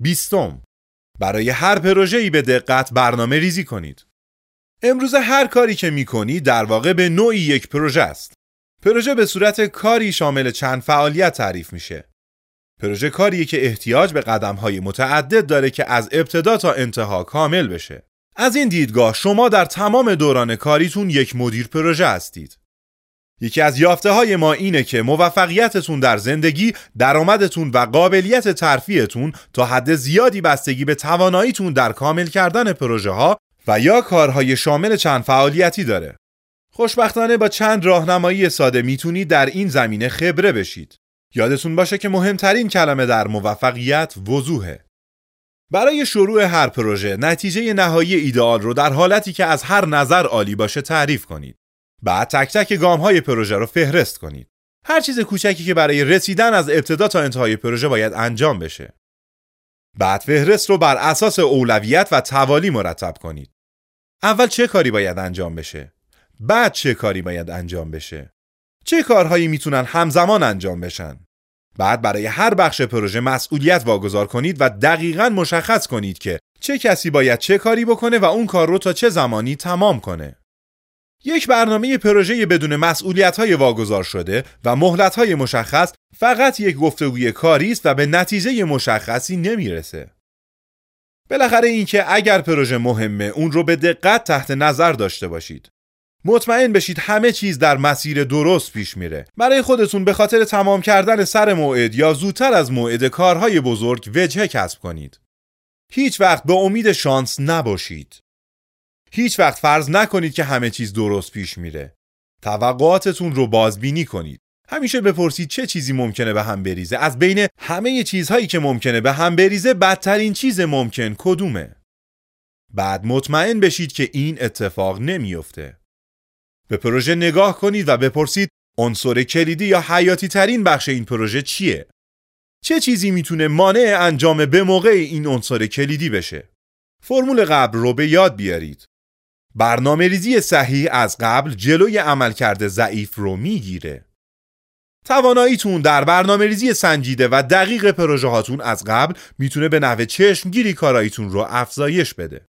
بیستم برای هر پروژه‌ای به دقت برنامه ریزی کنید. امروز هر کاری که می‌کنی در واقع به نوعی یک پروژه است. پروژه به صورت کاری شامل چند فعالیت تعریف میشه. پروژه کاریه که احتیاج به قدم‌های متعدد داره که از ابتدا تا انتها کامل بشه. از این دیدگاه شما در تمام دوران کاریتون یک مدیر پروژه هستید. یکی از یافته های ما اینه که موفقیتتون در زندگی، درآمدتون و قابلیت ترفیعتون تا حد زیادی بستگی به تواناییتون در کامل کردن پروژه ها و یا کارهای شامل چند فعالیتی داره. خوشبختانه با چند راهنمایی ساده می‌تونید در این زمینه خبره بشید. یادتون باشه که مهمترین کلمه در موفقیت وضوحه. برای شروع هر پروژه نتیجه نهایی ایدئال رو در حالتی که از هر نظر عالی باشه تعریف کنید. بعد تک تک گام های پروژه رو فهرست کنید. هر چیز کوچکی که برای رسیدن از ابتدا تا انتهای پروژه باید انجام بشه. بعد فهرست رو بر اساس اولویت و توالی مرتب کنید. اول چه کاری باید انجام بشه؟ بعد چه کاری باید انجام بشه؟ چه کارهایی می‌تونن همزمان انجام بشن؟ بعد برای هر بخش پروژه مسئولیت واگذار کنید و دقیقا مشخص کنید که چه کسی باید چه کاری بکنه و اون کار رو تا چه زمانی تمام کنه. یک برنامه پروژه بدون مسئولیت های واگذار شده و مهلت های مشخص فقط یک گفتگوی کاری است و به نتیجه مشخصی نمی‌رسه. بالاخره اینکه اگر پروژه مهمه اون رو به دقت تحت نظر داشته باشید. مطمئن بشید همه چیز در مسیر درست پیش میره. برای خودتون به خاطر تمام کردن سر موعد یا زودتر از موعد کارهای بزرگ وجهه کسب کنید. هیچ وقت به امید شانس نباشید. هیچ وقت فرض نکنید که همه چیز درست پیش میره. توقعاتتون رو بازبینی کنید. همیشه بپرسید چه چیزی ممکنه به هم بریزه. از بین همه چیزهایی که ممکنه به هم بریزه بدترین چیز ممکن کدومه؟ بعد مطمئن بشید که این اتفاق نمیافته. به پروژه نگاه کنید و بپرسید عنصر کلیدی یا حیاتی ترین بخش این پروژه چیه؟ چه چیزی می‌تونه مانع انجام به موقع این عنصر کلیدی بشه؟ فرمول قبل رو به یاد بیارید. برنامه ریزی صحیح از قبل جلوی عملکرد ضعیف رو می‌گیره. تواناییتون در برنامه ریزی سنجیده و دقیق پروژه هاتون از قبل می‌تونه به نحو چشمگیری کاراییتون رو افزایش بده.